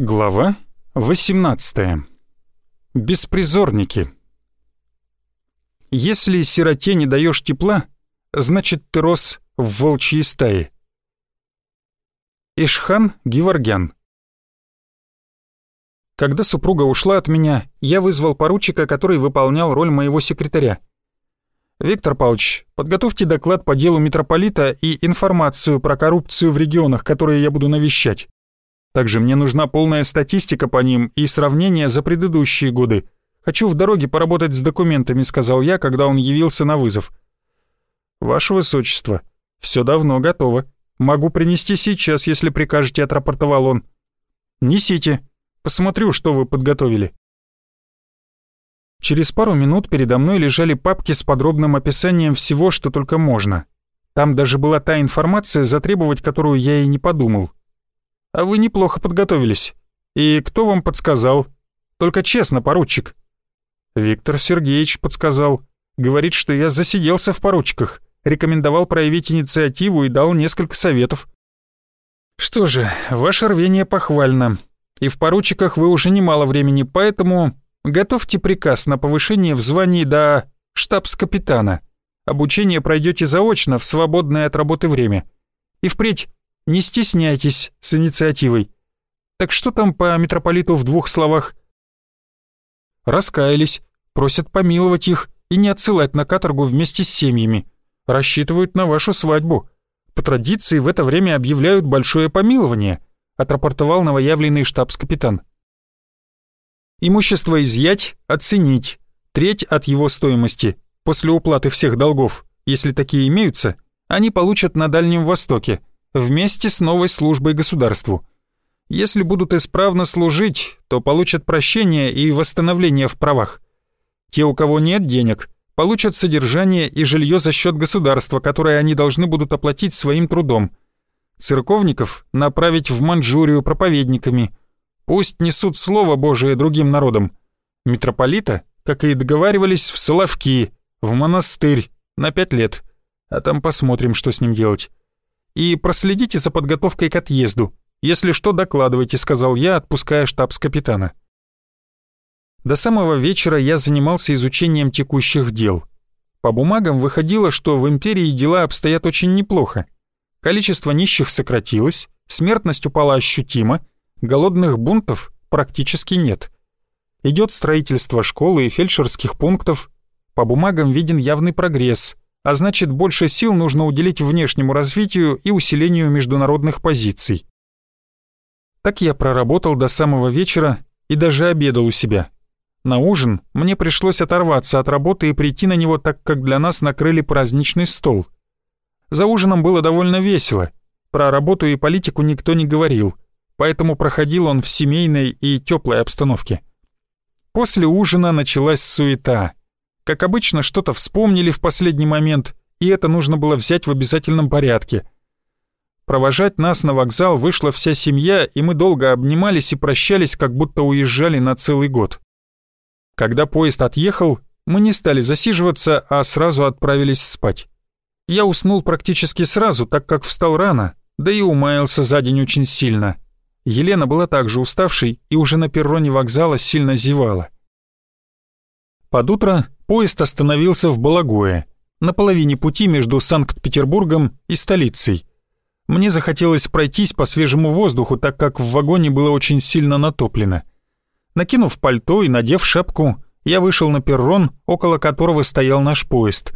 Глава 18. Беспризорники. Если сироте не даешь тепла, значит ты рос в волчьей стае. Ишхан Геворгян. Когда супруга ушла от меня, я вызвал поручика, который выполнял роль моего секретаря. «Виктор Павлович, подготовьте доклад по делу митрополита и информацию про коррупцию в регионах, которые я буду навещать. Также мне нужна полная статистика по ним и сравнение за предыдущие годы. Хочу в дороге поработать с документами», — сказал я, когда он явился на вызов. «Ваше Высочество, все давно готово. Могу принести сейчас, если прикажете», — отрапортовал он. «Несите. Посмотрю, что вы подготовили». Через пару минут передо мной лежали папки с подробным описанием всего, что только можно. Там даже была та информация, затребовать которую я и не подумал. А вы неплохо подготовились. И кто вам подсказал? Только честно, поручик. Виктор Сергеевич подсказал. Говорит, что я засиделся в поручиках, рекомендовал проявить инициативу и дал несколько советов. Что же, ваше рвение похвально. И в поручиках вы уже немало времени, поэтому Готовьте приказ на повышение в звании до штабс-капитана. Обучение пройдете заочно в свободное от работы время. И впредь не стесняйтесь с инициативой. Так что там по митрополиту в двух словах? Раскаялись, просят помиловать их и не отсылать на каторгу вместе с семьями. Рассчитывают на вашу свадьбу. По традиции в это время объявляют большое помилование, отрапортовал новоявленный штабс-капитан. Имущество изъять, оценить, треть от его стоимости, после уплаты всех долгов, если такие имеются, они получат на Дальнем Востоке, вместе с новой службой государству. Если будут исправно служить, то получат прощение и восстановление в правах. Те, у кого нет денег, получат содержание и жилье за счет государства, которое они должны будут оплатить своим трудом. Церковников направить в Манчжурию проповедниками – Пусть несут Слово Божие другим народам. Митрополита, как и договаривались, в Соловки, в монастырь, на пять лет. А там посмотрим, что с ним делать. И проследите за подготовкой к отъезду. Если что, докладывайте», — сказал я, отпуская штабс-капитана. До самого вечера я занимался изучением текущих дел. По бумагам выходило, что в империи дела обстоят очень неплохо. Количество нищих сократилось, смертность упала ощутимо — голодных бунтов практически нет. Идет строительство школы и фельдшерских пунктов. По бумагам виден явный прогресс, а значит больше сил нужно уделить внешнему развитию и усилению международных позиций. Так я проработал до самого вечера и даже обедал у себя. На ужин мне пришлось оторваться от работы и прийти на него, так как для нас накрыли праздничный стол. За ужином было довольно весело. Про работу и политику никто не говорил — поэтому проходил он в семейной и теплой обстановке. После ужина началась суета. Как обычно, что-то вспомнили в последний момент, и это нужно было взять в обязательном порядке. Провожать нас на вокзал вышла вся семья, и мы долго обнимались и прощались, как будто уезжали на целый год. Когда поезд отъехал, мы не стали засиживаться, а сразу отправились спать. Я уснул практически сразу, так как встал рано, да и умаялся за день очень сильно. Елена была также уставшей и уже на перроне вокзала сильно зевала. Под утро поезд остановился в Балагое, на половине пути между Санкт-Петербургом и столицей. Мне захотелось пройтись по свежему воздуху, так как в вагоне было очень сильно натоплено. Накинув пальто и надев шапку, я вышел на перрон, около которого стоял наш поезд.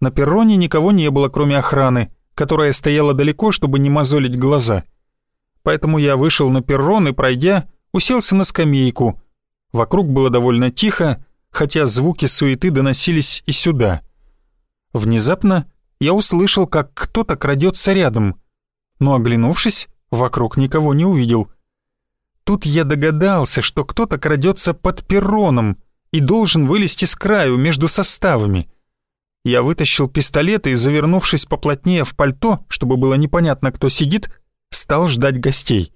На перроне никого не было, кроме охраны, которая стояла далеко, чтобы не мозолить глаза — поэтому я вышел на перрон и, пройдя, уселся на скамейку. Вокруг было довольно тихо, хотя звуки суеты доносились и сюда. Внезапно я услышал, как кто-то крадется рядом, но, оглянувшись, вокруг никого не увидел. Тут я догадался, что кто-то крадется под перроном и должен вылезти с краю между составами. Я вытащил пистолет и, завернувшись поплотнее в пальто, чтобы было непонятно, кто сидит, стал ждать гостей.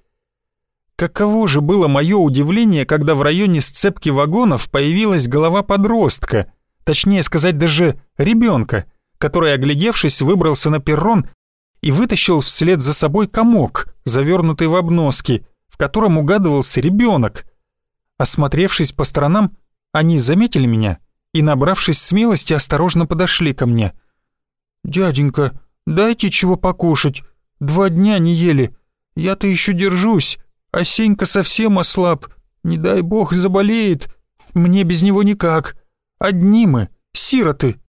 Каково же было мое удивление, когда в районе сцепки вагонов появилась голова подростка, точнее сказать даже ребенка, который, оглядевшись, выбрался на перрон и вытащил вслед за собой комок, завернутый в обноски, в котором угадывался ребенок. Осмотревшись по сторонам, они заметили меня и, набравшись смелости, осторожно подошли ко мне. «Дяденька, дайте чего покушать. Два дня не ели. Я-то еще держусь, а Сенька совсем ослаб. Не дай бог заболеет. Мне без него никак. Одни мы, сироты».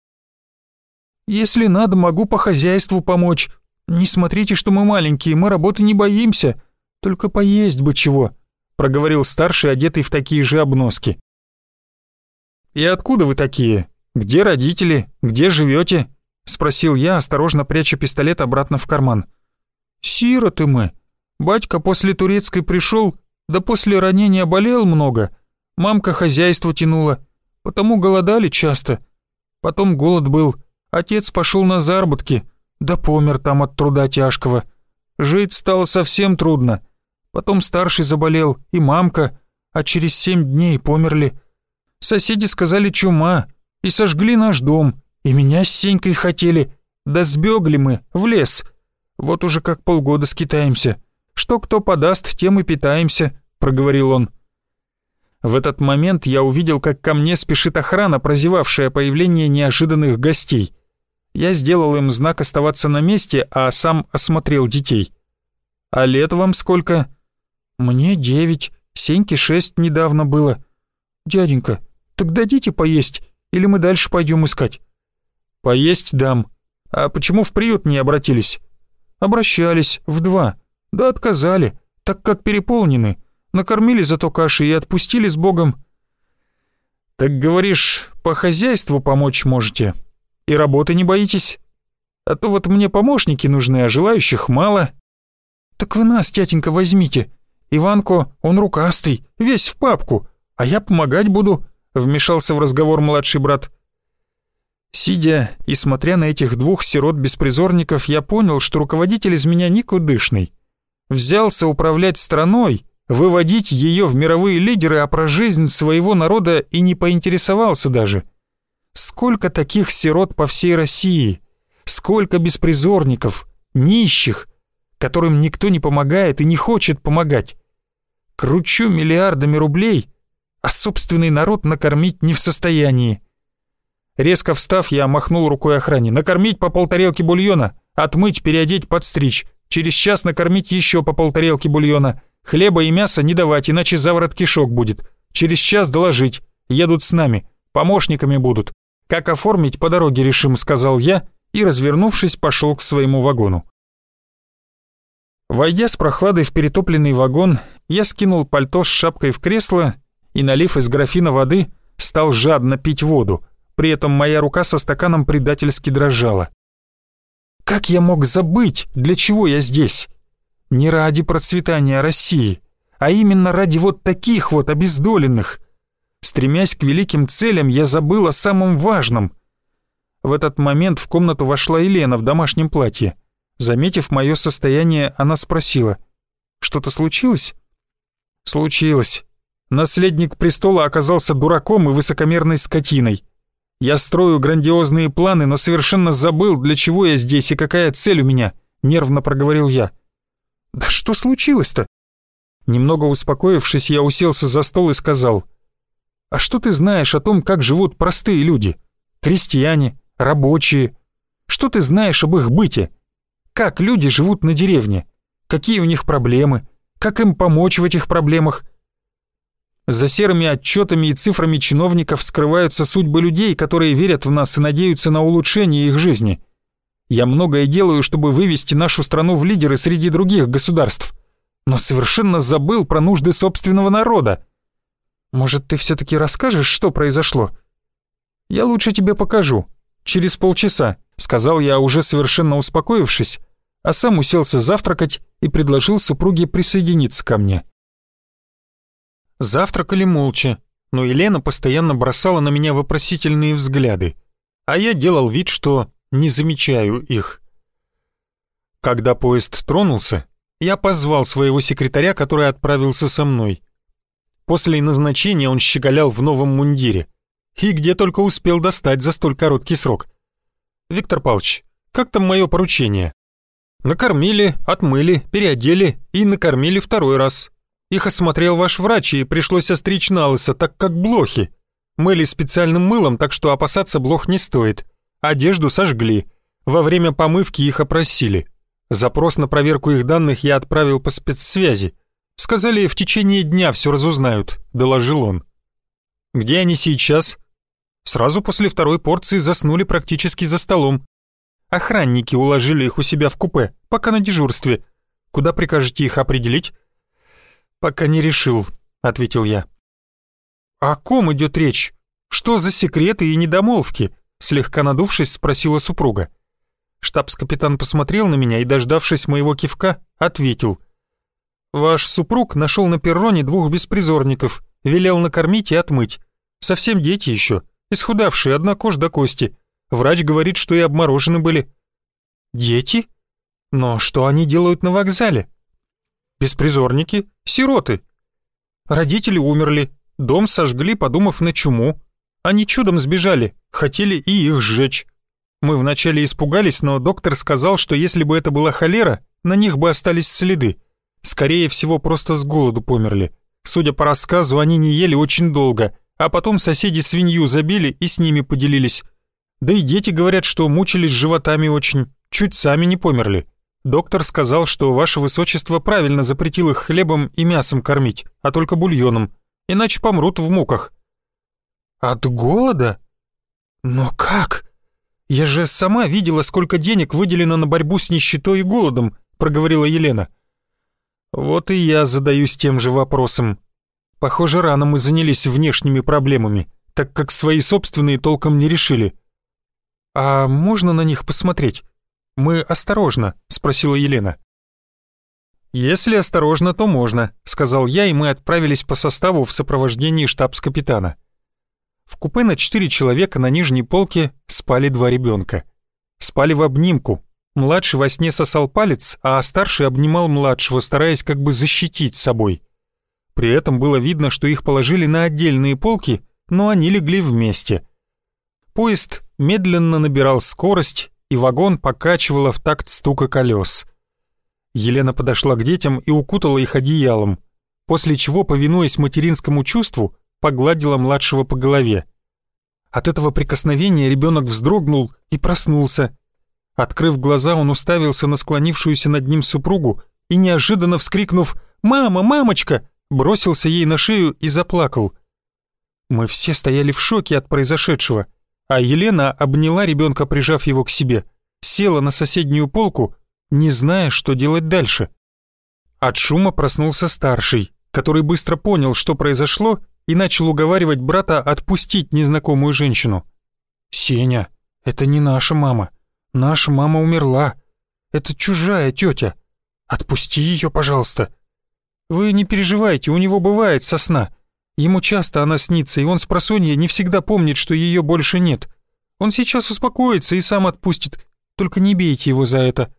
«Если надо, могу по хозяйству помочь. Не смотрите, что мы маленькие, мы работы не боимся. Только поесть бы чего», — проговорил старший, одетый в такие же обноски. «И откуда вы такие? Где родители? Где живете?» — спросил я, осторожно пряча пистолет обратно в карман. «Сироты мы. Батька после турецкой пришел, да после ранения болел много. Мамка хозяйство тянула, потому голодали часто. Потом голод был, Отец пошел на заработки, да помер там от труда тяжкого. Жить стало совсем трудно. Потом старший заболел, и мамка, а через семь дней померли. Соседи сказали чума, и сожгли наш дом, и меня с Сенькой хотели. Да сбегли мы в лес. Вот уже как полгода скитаемся. Что кто подаст, тем и питаемся», — проговорил он. В этот момент я увидел, как ко мне спешит охрана, прозевавшая появление неожиданных гостей. Я сделал им знак оставаться на месте, а сам осмотрел детей. «А лет вам сколько?» «Мне девять, Сеньке шесть недавно было». «Дяденька, так дадите поесть, или мы дальше пойдем искать?» «Поесть дам. А почему в приют не обратились?» «Обращались, в два. Да отказали, так как переполнены. Накормили зато каши и отпустили с Богом». «Так говоришь, по хозяйству помочь можете?» И работы не боитесь? А то вот мне помощники нужны, а желающих мало». «Так вы нас, тятенька, возьмите. Иванко, он рукастый, весь в папку, а я помогать буду», — вмешался в разговор младший брат. Сидя и смотря на этих двух сирот-беспризорников, я понял, что руководитель из меня никудышный. Взялся управлять страной, выводить ее в мировые лидеры, а про жизнь своего народа и не поинтересовался даже — Сколько таких сирот по всей России? Сколько беспризорников, нищих, которым никто не помогает и не хочет помогать? Кручу миллиардами рублей, а собственный народ накормить не в состоянии. Резко встав, я махнул рукой охране. Накормить по полтарелки бульона, отмыть, переодеть, подстричь. Через час накормить еще по полтарелки бульона. Хлеба и мяса не давать, иначе заворот кишок будет. Через час доложить. Едут с нами. Помощниками будут. «Как оформить, по дороге решим», — сказал я и, развернувшись, пошел к своему вагону. Войдя с прохладой в перетопленный вагон, я скинул пальто с шапкой в кресло и, налив из графина воды, стал жадно пить воду, при этом моя рука со стаканом предательски дрожала. Как я мог забыть, для чего я здесь? Не ради процветания России, а именно ради вот таких вот обездоленных, Стремясь к великим целям, я забыл о самом важном. В этот момент в комнату вошла Елена в домашнем платье. Заметив мое состояние, она спросила, «Что-то случилось?» «Случилось. Наследник престола оказался дураком и высокомерной скотиной. Я строю грандиозные планы, но совершенно забыл, для чего я здесь и какая цель у меня», — нервно проговорил я. «Да что случилось-то?» Немного успокоившись, я уселся за стол и сказал, а что ты знаешь о том, как живут простые люди? Крестьяне, рабочие. Что ты знаешь об их быте? Как люди живут на деревне? Какие у них проблемы? Как им помочь в этих проблемах? За серыми отчетами и цифрами чиновников скрываются судьбы людей, которые верят в нас и надеются на улучшение их жизни. Я многое делаю, чтобы вывести нашу страну в лидеры среди других государств, но совершенно забыл про нужды собственного народа. Может, ты все-таки расскажешь, что произошло? Я лучше тебе покажу. Через полчаса, сказал я, уже совершенно успокоившись, а сам уселся завтракать и предложил супруге присоединиться ко мне. Завтракали молча, но Елена постоянно бросала на меня вопросительные взгляды, а я делал вид, что не замечаю их. Когда поезд тронулся, я позвал своего секретаря, который отправился со мной. После назначения он щеголял в новом мундире. И где только успел достать за столь короткий срок. «Виктор Павлович, как там мое поручение?» «Накормили, отмыли, переодели и накормили второй раз. Их осмотрел ваш врач, и пришлось остричь на лысо, так как блохи. Мыли специальным мылом, так что опасаться блох не стоит. Одежду сожгли. Во время помывки их опросили. Запрос на проверку их данных я отправил по спецсвязи. Сказали, в течение дня все разузнают, доложил он. Где они сейчас? Сразу после второй порции заснули практически за столом. Охранники уложили их у себя в купе, пока на дежурстве. Куда прикажете их определить? Пока не решил, ответил я. О ком идет речь? Что за секреты и недомолвки? Слегка надувшись, спросила супруга. Штабс-капитан посмотрел на меня и, дождавшись моего кивка, ответил. «Ваш супруг нашел на перроне двух беспризорников, велел накормить и отмыть. Совсем дети еще, исхудавшие, одна кожа до кости. Врач говорит, что и обморожены были». «Дети? Но что они делают на вокзале?» «Беспризорники, сироты. Родители умерли, дом сожгли, подумав на чуму. Они чудом сбежали, хотели и их сжечь. Мы вначале испугались, но доктор сказал, что если бы это была холера, на них бы остались следы. Скорее всего, просто с голоду померли. Судя по рассказу, они не ели очень долго, а потом соседи свинью забили и с ними поделились. Да и дети говорят, что мучились животами очень, чуть сами не померли. Доктор сказал, что ваше высочество правильно запретил их хлебом и мясом кормить, а только бульоном, иначе помрут в муках. От голода? Но как? Я же сама видела, сколько денег выделено на борьбу с нищетой и голодом, проговорила Елена. Вот и я задаюсь тем же вопросом. Похоже, рано мы занялись внешними проблемами, так как свои собственные толком не решили. А можно на них посмотреть? Мы осторожно, спросила Елена. «Если осторожно, то можно», — сказал я, и мы отправились по составу в сопровождении штабс-капитана. В купе на четыре человека на нижней полке спали два ребенка. Спали в обнимку. Младший во сне сосал палец, а старший обнимал младшего, стараясь как бы защитить собой. При этом было видно, что их положили на отдельные полки, но они легли вместе. Поезд медленно набирал скорость, и вагон покачивало в такт стука колес. Елена подошла к детям и укутала их одеялом, после чего, повинуясь материнскому чувству, погладила младшего по голове. От этого прикосновения ребенок вздрогнул и проснулся. Открыв глаза, он уставился на склонившуюся над ним супругу и, неожиданно вскрикнув «Мама, мамочка!», бросился ей на шею и заплакал. Мы все стояли в шоке от произошедшего, а Елена обняла ребенка, прижав его к себе, села на соседнюю полку, не зная, что делать дальше. От шума проснулся старший, который быстро понял, что произошло, и начал уговаривать брата отпустить незнакомую женщину. «Сеня, это не наша мама. Наша мама умерла. Это чужая тетя. Отпусти ее, пожалуйста». «Вы не переживайте, у него бывает сосна. Ему часто она снится, и он с просонья не всегда помнит, что ее больше нет. Он сейчас успокоится и сам отпустит, только не бейте его за это».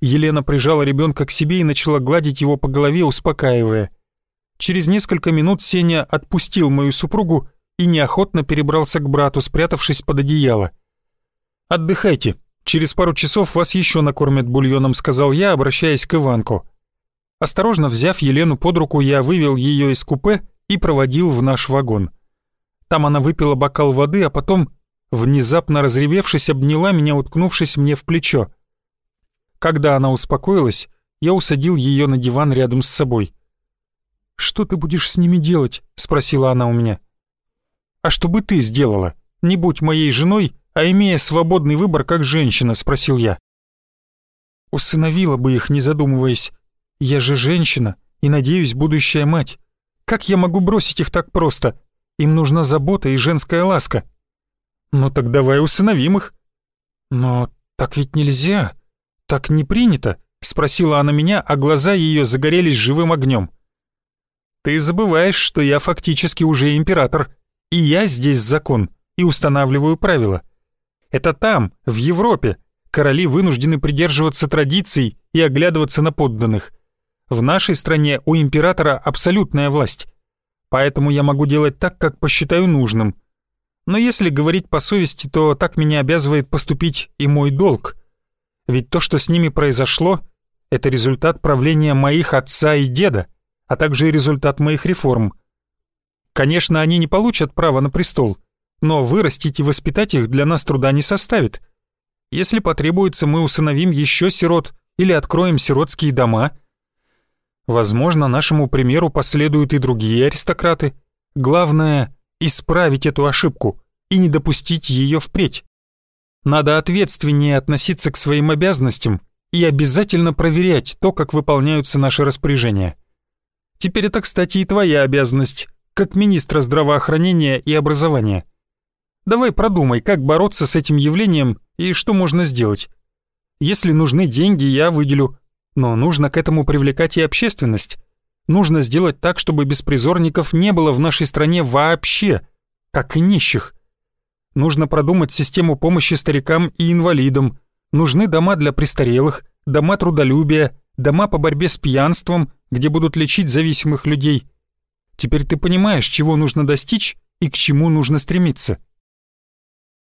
Елена прижала ребенка к себе и начала гладить его по голове, успокаивая. Через несколько минут Сеня отпустил мою супругу и неохотно перебрался к брату, спрятавшись под одеяло. «Отдыхайте. Через пару часов вас еще накормят бульоном», — сказал я, обращаясь к Иванку. Осторожно взяв Елену под руку, я вывел ее из купе и проводил в наш вагон. Там она выпила бокал воды, а потом, внезапно разревевшись, обняла меня, уткнувшись мне в плечо. Когда она успокоилась, я усадил ее на диван рядом с собой. «Что ты будешь с ними делать?» — спросила она у меня. «А что бы ты сделала? Не будь моей женой, а имея свободный выбор как женщина?» — спросил я. «Усыновила бы их, не задумываясь. Я же женщина и, надеюсь, будущая мать. Как я могу бросить их так просто? Им нужна забота и женская ласка». «Ну так давай усыновим их». «Но так ведь нельзя. Так не принято», — спросила она меня, а глаза ее загорелись живым огнем. Ты забываешь, что я фактически уже император, и я здесь закон и устанавливаю правила. Это там, в Европе, короли вынуждены придерживаться традиций и оглядываться на подданных. В нашей стране у императора абсолютная власть, поэтому я могу делать так, как посчитаю нужным. Но если говорить по совести, то так меня обязывает поступить и мой долг. Ведь то, что с ними произошло, это результат правления моих отца и деда а также и результат моих реформ. Конечно, они не получат права на престол, но вырастить и воспитать их для нас труда не составит. Если потребуется, мы усыновим еще сирот или откроем сиротские дома. Возможно, нашему примеру последуют и другие аристократы. Главное — исправить эту ошибку и не допустить ее впредь. Надо ответственнее относиться к своим обязанностям и обязательно проверять то, как выполняются наши распоряжения. Теперь это, кстати, и твоя обязанность, как министра здравоохранения и образования. Давай продумай, как бороться с этим явлением и что можно сделать. Если нужны деньги, я выделю, но нужно к этому привлекать и общественность. Нужно сделать так, чтобы беспризорников не было в нашей стране вообще, как и нищих. Нужно продумать систему помощи старикам и инвалидам. Нужны дома для престарелых, дома трудолюбия, дома по борьбе с пьянством, где будут лечить зависимых людей. Теперь ты понимаешь, чего нужно достичь и к чему нужно стремиться.